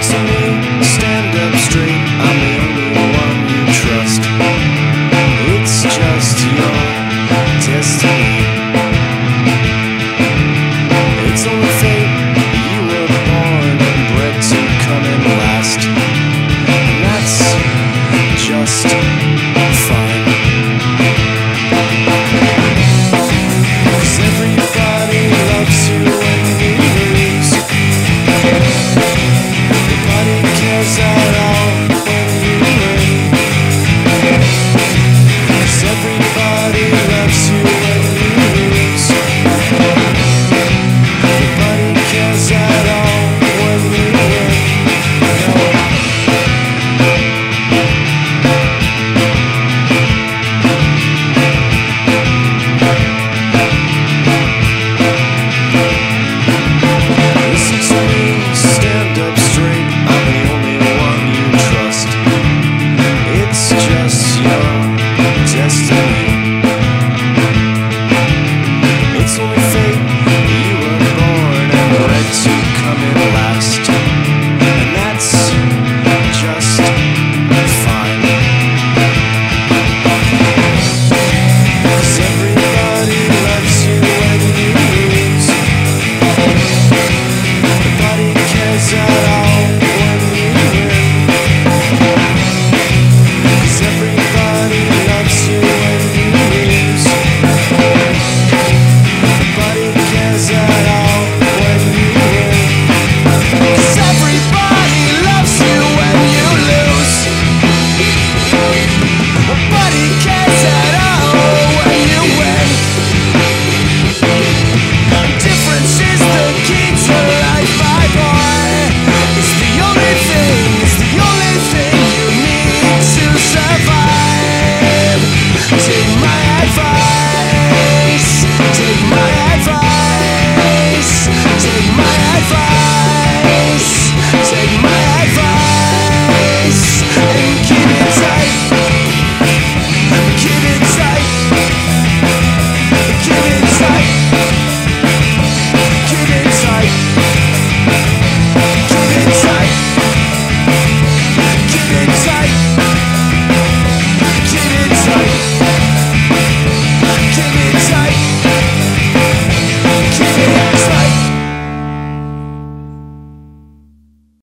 So. myself